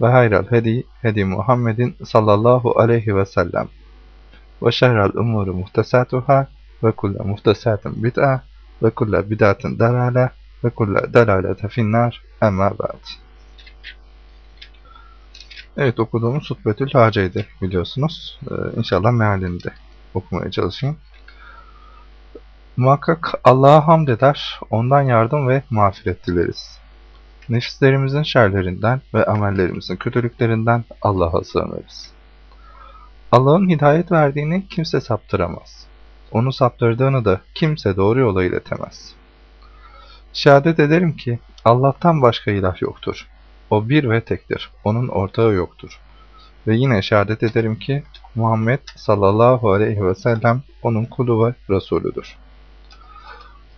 Ve hayral hedi hedi Muhammedin sallallahu aleyhi ve sellem ve şerrel umuru muhtesatuhâ ve kulle muhtesatin bid'a ve kulle bid'atin dalale ve kulle dalalete finnâr emma ba'd. Evet okuduğumuz Hutbetül Hace'ydi biliyorsunuz. Ee, inşallah mealini okumaya çalışayım. Muhakkak Allah'a hamd eder, ondan yardım ve mağfiret dileriz. Nefislerimizin şerlerinden ve amellerimizin kötülüklerinden Allah'a sığınırız. Allah'ın hidayet verdiğini kimse saptıramaz. Onu saptırdığını da kimse doğru yola iletemez. Şehadet ederim ki Allah'tan başka ilah yoktur. O bir ve tektir. Onun ortağı yoktur. Ve yine şehadet ederim ki Muhammed sallallahu aleyhi ve sellem onun kulu ve Resulüdür.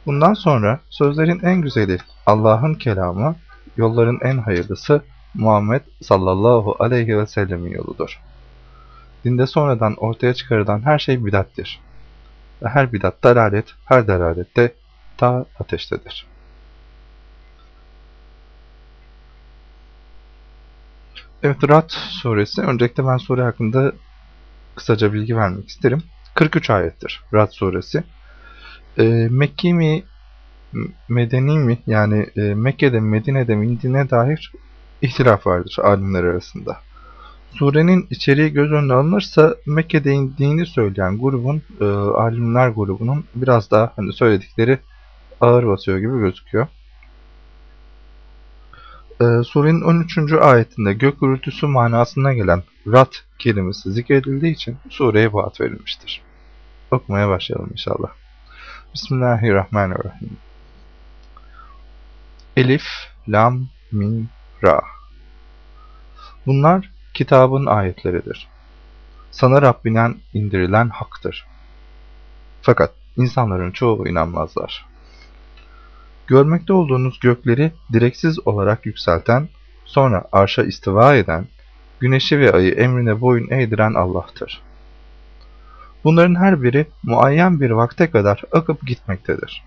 Bundan sonra sözlerin en güzeli Allah'ın kelamı, yolların en hayırlısı Muhammed sallallahu aleyhi ve sellemin yoludur. Dinde sonradan ortaya çıkarılan her şey bidattir. Her bidat dalalet, her dalalette ta ateştedir. Evet, Rad suresi. Öncelikle ben sure hakkında kısaca bilgi vermek isterim. 43 ayettir Rad suresi. E, Mekki mi, Medeni mi yani e, Mekke'de Medine'de mi indiğine dair ihtilaf vardır alimler arasında. Surenin içeriği göz önüne alınırsa Mekke'de indiğini söyleyen grubun, e, alimler grubunun biraz daha hani söyledikleri ağır basıyor gibi gözüküyor. E, surenin 13. ayetinde gök gürültüsü manasına gelen rat kelimesi zikredildiği için sureye bu ad verilmiştir. Okumaya başlayalım inşallah. Bismillahirrahmanirrahim. Elif, Lam, Mim, Ra. Bunlar kitabın ayetleridir. Sana Rabbinden indirilen haktır. Fakat insanların çoğu inanmazlar. Görmekte olduğunuz gökleri direksiz olarak yükselten, sonra arşa istiva eden, güneşi ve ayı emrine boyun eğdiren Allah'tır. Bunların her biri muayyen bir vakte kadar akıp gitmektedir.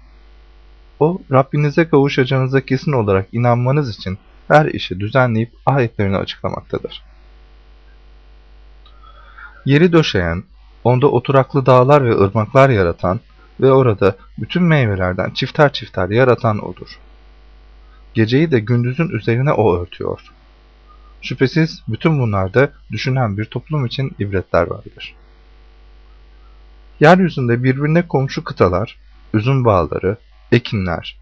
O, Rabbinize kavuşacağınıza kesin olarak inanmanız için her işi düzenleyip ayetlerini açıklamaktadır. Yeri döşeyen, onda oturaklı dağlar ve ırmaklar yaratan ve orada bütün meyvelerden çifter çifter yaratan O'dur. Geceyi de gündüzün üzerine O örtüyor. Şüphesiz bütün bunlarda düşünen bir toplum için ibretler vardır. Yeryüzünde birbirine komşu kıtalar, üzüm bağları, ekinler,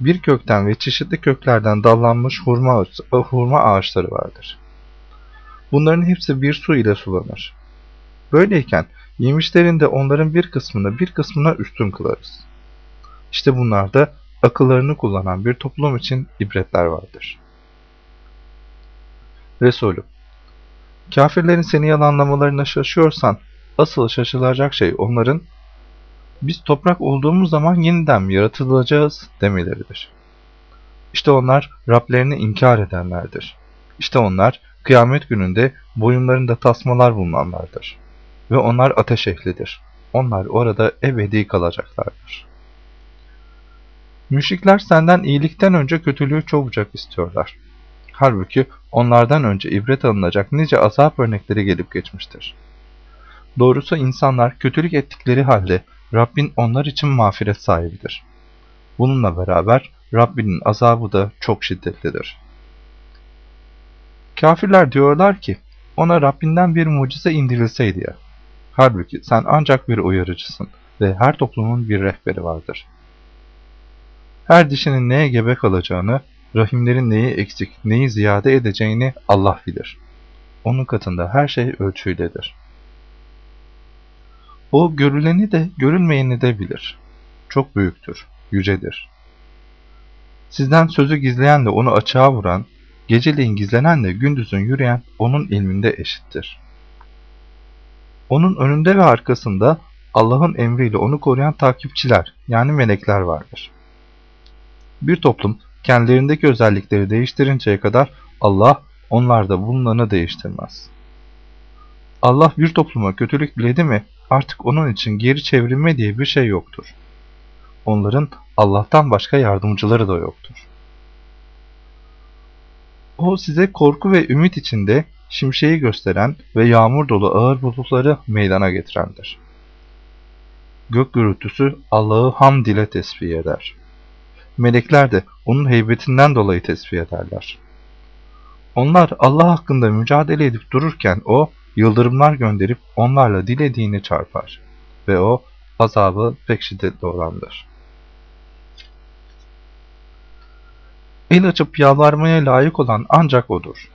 bir kökten ve çeşitli köklerden dallanmış hurma, hurma ağaçları vardır. Bunların hepsi bir su ile sulanır. Böyleyken yemişlerin de onların bir kısmını bir kısmına üstün kılarız. İşte bunlarda akıllarını kullanan bir toplum için ibretler vardır. Resulü Kafirlerin seni yalanlamalarına şaşıyorsan asıl şaşılacak şey onların biz toprak olduğumuz zaman yeniden yaratılacağız demeleridir. İşte onlar Rablerini inkar edenlerdir. İşte onlar kıyamet gününde boyunlarında tasmalar bulunanlardır. Ve onlar ateş ehlidir. Onlar orada ebedi kalacaklardır. Müşrikler senden iyilikten önce kötülüğü çabucak istiyorlar. Halbuki onlardan önce ibret alınacak nice azap örnekleri gelip geçmiştir. Doğrusu insanlar kötülük ettikleri halde Rabbin onlar için mağfiret sahibidir. Bununla beraber Rabbinin azabı da çok şiddetlidir. Kafirler diyorlar ki, ona Rabbinden bir mucize indirilseydi ya. Halbuki sen ancak bir uyarıcısın ve her toplumun bir rehberi vardır. Her dişinin neye gebe kalacağını, rahimlerin neyi eksik, neyi ziyade edeceğini Allah bilir. Onun katında her şey ölçüyledir. O görüleni de görülmeyeni de bilir. Çok büyüktür, yücedir. Sizden sözü gizleyen de onu açığa vuran, geceliğin gizlenenle gündüzün yürüyen onun ilminde eşittir. Onun önünde ve arkasında Allah'ın emriyle onu koruyan takipçiler yani melekler vardır. Bir toplum kendilerindeki özellikleri değiştirinceye kadar Allah onlarda bulunanı değiştirmez. Allah bir topluma kötülük biledi mi artık onun için geri çevrilme diye bir şey yoktur. Onların Allah'tan başka yardımcıları da yoktur. O size korku ve ümit içinde şimşeği gösteren ve yağmur dolu ağır bulutları meydana getirendir. Gök gürültüsü Allah'ı hamd ile tesbih eder. Melekler de onun heybetinden dolayı tesbih ederler. Onlar Allah hakkında mücadele edip dururken o, yıldırımlar gönderip onlarla dilediğini çarpar. Ve o, azabı pek şiddetli olandır. El açıp yalvarmaya layık olan ancak O'dur.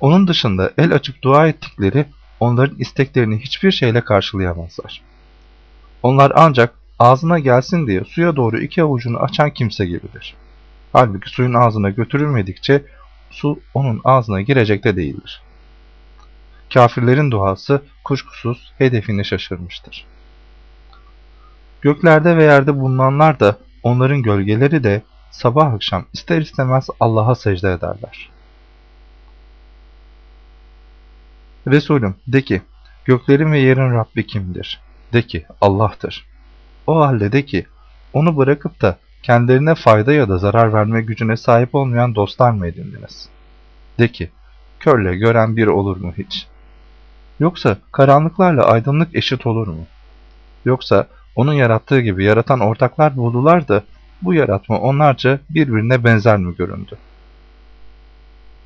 Onun dışında el açıp dua ettikleri onların isteklerini hiçbir şeyle karşılayamazlar. Onlar ancak ağzına gelsin diye suya doğru iki avucunu açan kimse gibidir. Halbuki suyun ağzına götürülmedikçe su onun ağzına girecek de değildir. Kafirlerin duası kuşkusuz hedefini şaşırmıştır. Göklerde ve yerde bulunanlar da onların gölgeleri de sabah akşam ister istemez Allah'a secde ederler. Resulüm de ki, göklerin ve yerin Rabbi kimdir? De ki, Allah'tır. O halde de ki, onu bırakıp da kendilerine fayda ya da zarar verme gücüne sahip olmayan dostlar mı edindiniz? De ki, körle gören bir olur mu hiç? Yoksa karanlıklarla aydınlık eşit olur mu? Yoksa onun yarattığı gibi yaratan ortaklar buldular da bu yaratma onlarca birbirine benzer mi göründü?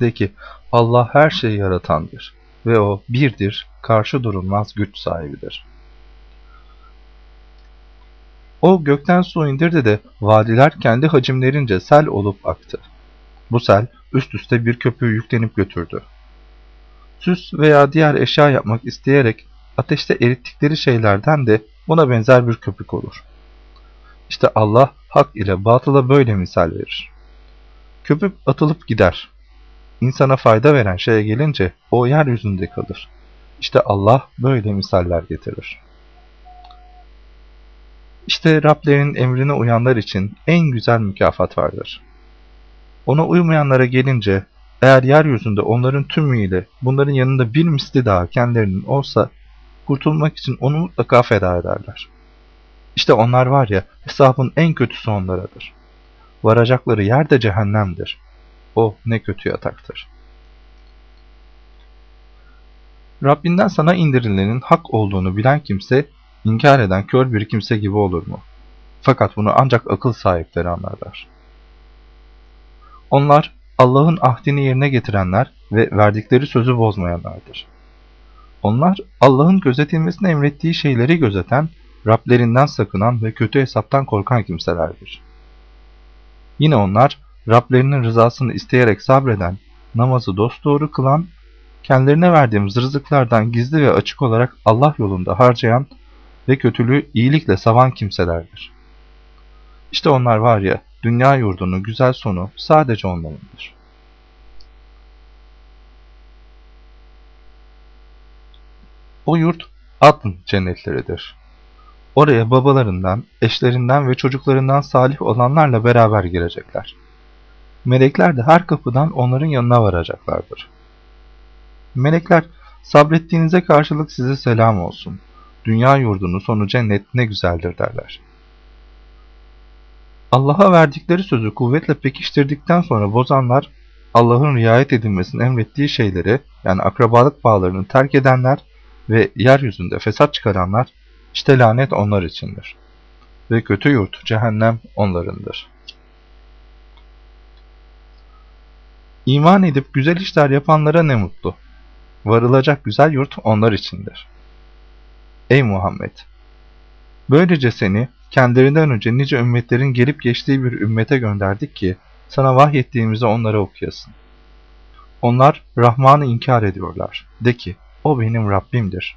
De ki, Allah her şeyi yaratandır ve o birdir, karşı durulmaz güç sahibidir. O gökten su indirdi de vadiler kendi hacimlerince sel olup aktı. Bu sel üst üste bir köpüğü yüklenip götürdü. Süs veya diğer eşya yapmak isteyerek ateşte erittikleri şeylerden de buna benzer bir köpük olur. İşte Allah hak ile batıla böyle misal verir. Köpük atılıp gider. İnsana fayda veren şeye gelince o yeryüzünde kalır. İşte Allah böyle misaller getirir. İşte Rablerinin emrine uyanlar için en güzel mükafat vardır. Ona uymayanlara gelince, eğer yeryüzünde onların tümüyle bunların yanında bir misli daha kendilerinin olsa, kurtulmak için onu mutlaka feda ederler. İşte onlar var ya, hesabın en kötüsü onlaradır. Varacakları yer de cehennemdir. O ne kötü yataktır. Rabbinden sana indirilenin hak olduğunu bilen kimse, inkar eden kör bir kimse gibi olur mu? Fakat bunu ancak akıl sahipleri anlarlar. Onlar Allah'ın ahdini yerine getirenler ve verdikleri sözü bozmayanlardır. Onlar Allah'ın gözetilmesini emrettiği şeyleri gözeten, Rablerinden sakınan ve kötü hesaptan korkan kimselerdir. Yine onlar Rablerinin rızasını isteyerek sabreden, namazı dosdoğru kılan, kendilerine verdiğimiz rızıklardan gizli ve açık olarak Allah yolunda harcayan ve kötülüğü iyilikle savan kimselerdir. İşte onlar var ya, dünya yurdunun güzel sonu sadece onlarındır. O yurt adın cennetleridir. Oraya babalarından, eşlerinden ve çocuklarından salih olanlarla beraber girecekler. Melekler de her kapıdan onların yanına varacaklardır. Melekler, sabrettiğinize karşılık size selam olsun. Dünya yurdunun sonu cennet ne güzeldir derler. Allah'a verdikleri sözü kuvvetle pekiştirdikten sonra bozanlar, Allah'ın riayet edilmesini emrettiği şeyleri, yani akrabalık bağlarını terk edenler ve yeryüzünde fesat çıkaranlar, işte lanet onlar içindir. Ve kötü yurt, cehennem onlarındır. İman edip güzel işler yapanlara ne mutlu. Varılacak güzel yurt onlar içindir. Ey Muhammed! Böylece seni kendilerinden önce nice ümmetlerin gelip geçtiği bir ümmete gönderdik ki sana vahyettiğimizi onlara okuyasın. Onlar Rahman'ı inkar ediyorlar. De ki, o benim Rabbimdir.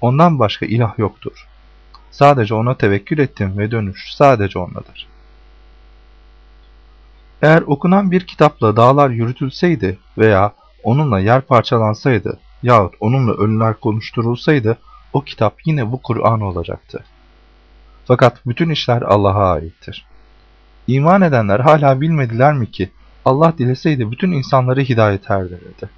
Ondan başka ilah yoktur. Sadece ona tevekkül ettim ve dönüş sadece ondadır. Eğer okunan bir kitapla dağlar yürütülseydi veya onunla yer parçalansaydı yahut onunla ölüler konuşturulsaydı o kitap yine bu Kur'an olacaktı. Fakat bütün işler Allah'a aittir. İman edenler hala bilmediler mi ki Allah dileseydi bütün insanları hidayet erdirirdi.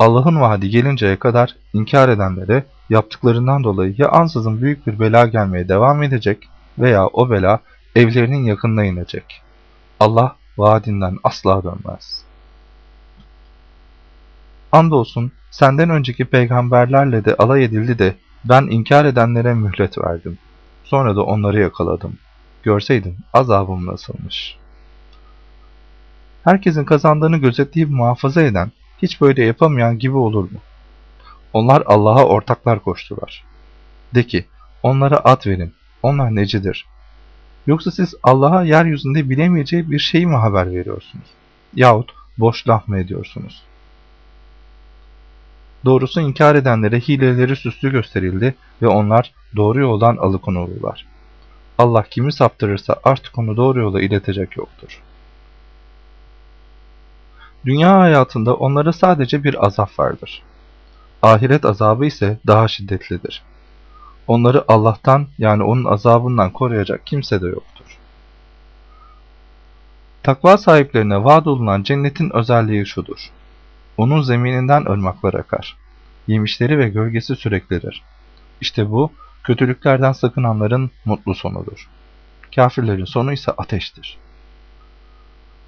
Allah'ın vaadi gelinceye kadar inkar edenlere yaptıklarından dolayı ya ansızın büyük bir bela gelmeye devam edecek veya o bela evlerinin yakınına inecek. Allah vaadinden asla dönmez. Andolsun senden önceki peygamberlerle de alay edildi de ben inkar edenlere mühlet verdim. Sonra da onları yakaladım. Görseydin azabım nasılmış. Herkesin kazandığını gözetleyip muhafaza eden, hiç böyle yapamayan gibi olur mu? Onlar Allah'a ortaklar koştular. De ki, onlara at verin, onlar necidir? Yoksa siz Allah'a yeryüzünde bilemeyeceği bir şey mi haber veriyorsunuz? Yahut boş laf mı ediyorsunuz? Doğrusu inkar edenlere hileleri süslü gösterildi ve onlar doğru yoldan alıkonulurlar. Allah kimi saptırırsa artık onu doğru yola iletecek yoktur. Dünya hayatında onlara sadece bir azap vardır. Ahiret azabı ise daha şiddetlidir. Onları Allah'tan yani onun azabından koruyacak kimse de yoktur. Takva sahiplerine vaat olunan cennetin özelliği şudur. Onun zemininden ırmaklar akar. Yemişleri ve gölgesi süreklidir. İşte bu, kötülüklerden sakınanların mutlu sonudur. Kafirlerin sonu ise ateştir.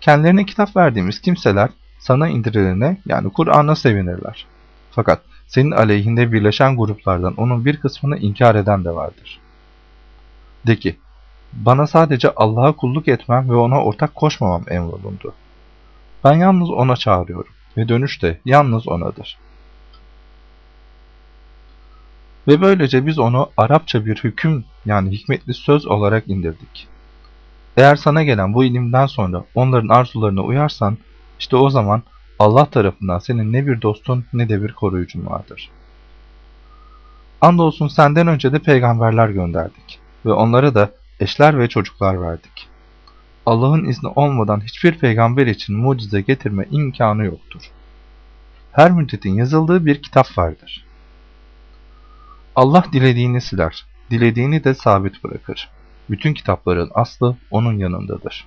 Kendilerine kitap verdiğimiz kimseler sana indirilene yani Kur'an'a sevinirler. Fakat senin aleyhinde birleşen gruplardan onun bir kısmını inkar eden de vardır. De ki, bana sadece Allah'a kulluk etmem ve ona ortak koşmamam emrolundu. Ben yalnız ona çağırıyorum ve dönüş de yalnız onadır. Ve böylece biz onu Arapça bir hüküm yani hikmetli söz olarak indirdik. Eğer sana gelen bu ilimden sonra onların arzularına uyarsan, işte o zaman Allah tarafından senin ne bir dostun ne de bir koruyucun vardır. Andolsun senden önce de peygamberler gönderdik ve onlara da eşler ve çocuklar verdik. Allah'ın izni olmadan hiçbir peygamber için mucize getirme imkanı yoktur. Her müddetin yazıldığı bir kitap vardır. Allah dilediğini siler, dilediğini de sabit bırakır. Bütün kitapların aslı onun yanındadır.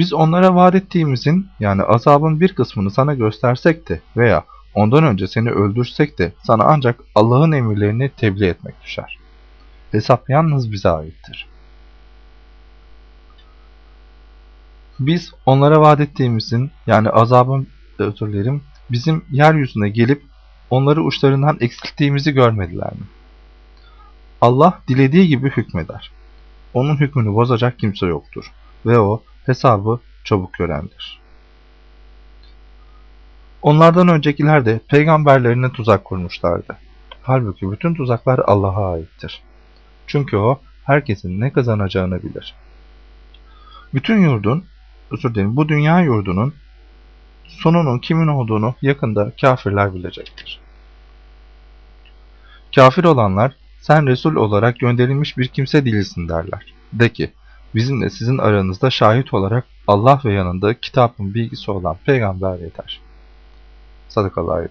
Biz onlara vaat ettiğimizin yani azabın bir kısmını sana göstersek de veya ondan önce seni öldürsek de sana ancak Allah'ın emirlerini tebliğ etmek düşer. Hesap yalnız bize aittir. Biz onlara vaat ettiğimizin yani azabın özür dilerim bizim yeryüzüne gelip onları uçlarından eksilttiğimizi görmediler mi? Allah dilediği gibi hükmeder. Onun hükmünü bozacak kimse yoktur ve o hesabı çabuk görendir. Onlardan öncekiler de peygamberlerine tuzak kurmuşlardı. Halbuki bütün tuzaklar Allah'a aittir. Çünkü o herkesin ne kazanacağını bilir. Bütün yurdun, özür dilerim bu dünya yurdunun sonunun kimin olduğunu yakında kafirler bilecektir. Kafir olanlar sen Resul olarak gönderilmiş bir kimse değilsin derler. De ki bizimle sizin aranızda şahit olarak Allah ve yanında kitabın bilgisi olan peygamber yeter. Sadakallahu aleyhi